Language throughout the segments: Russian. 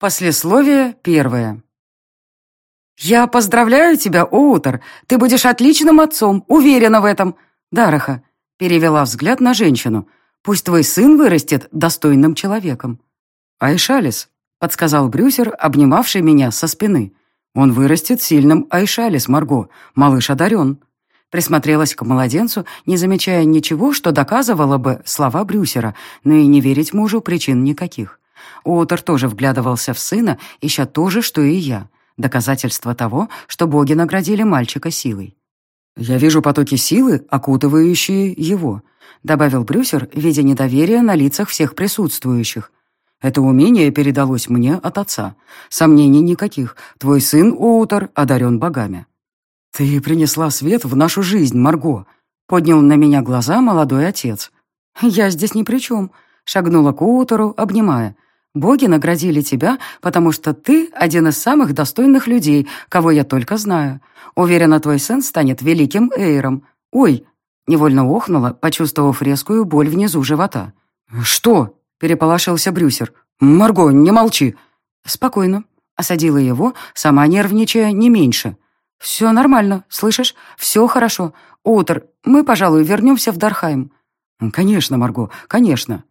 Послесловие первое. «Я поздравляю тебя, Оутер. Ты будешь отличным отцом, уверена в этом. Дараха», — перевела взгляд на женщину. «Пусть твой сын вырастет достойным человеком». «Айшалис», — подсказал Брюсер, обнимавший меня со спины. «Он вырастет сильным Айшалис, Марго. Малыш одарен». Присмотрелась к младенцу, не замечая ничего, что доказывало бы слова Брюсера, но и не верить мужу причин никаких. Уотер тоже вглядывался в сына, ища то же, что и я. Доказательство того, что боги наградили мальчика силой. «Я вижу потоки силы, окутывающие его», — добавил Брюсер, видя недоверие на лицах всех присутствующих. «Это умение передалось мне от отца. Сомнений никаких. Твой сын, Уотер, одарен богами». «Ты принесла свет в нашу жизнь, Марго», — поднял на меня глаза молодой отец. «Я здесь ни при чем», — шагнула к Уотеру, обнимая. Боги наградили тебя, потому что ты один из самых достойных людей, кого я только знаю. Уверена, твой сын станет великим Эйром. Ой!» Невольно охнула, почувствовав резкую боль внизу живота. «Что?» — переполошился Брюсер. «Марго, не молчи!» «Спокойно», — осадила его, сама нервничая не меньше. «Все нормально, слышишь? Все хорошо. Утр, мы, пожалуй, вернемся в Дархайм». «Конечно, Марго, конечно»,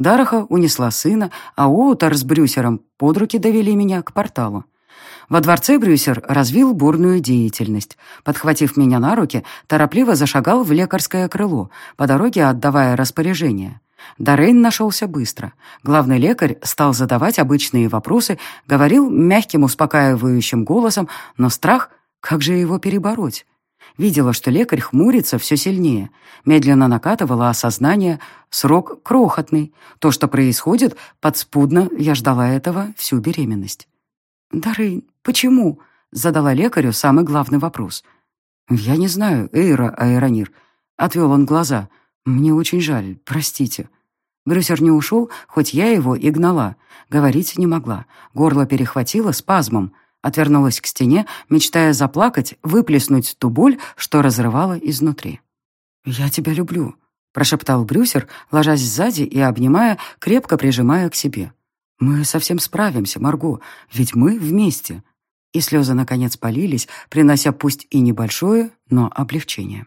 Дараха унесла сына, а Уотер с Брюсером под руки довели меня к порталу. Во дворце Брюсер развил бурную деятельность. Подхватив меня на руки, торопливо зашагал в лекарское крыло, по дороге отдавая распоряжение. Дорейн нашелся быстро. Главный лекарь стал задавать обычные вопросы, говорил мягким успокаивающим голосом, но страх, как же его перебороть? Видела, что лекарь хмурится все сильнее. Медленно накатывала осознание. Срок крохотный. То, что происходит, подспудно, я ждала этого всю беременность. «Дары, почему?» — задала лекарю самый главный вопрос. «Я не знаю, Эйра Аэронир». Отвел он глаза. «Мне очень жаль, простите». Брюсер не ушел, хоть я его и гнала. Говорить не могла. Горло перехватило спазмом. Отвернулась к стене, мечтая заплакать, выплеснуть ту боль, что разрывала изнутри. «Я тебя люблю», — прошептал Брюсер, ложась сзади и обнимая, крепко прижимая к себе. «Мы совсем справимся, Марго, ведь мы вместе». И слезы, наконец, полились, принося пусть и небольшое, но облегчение.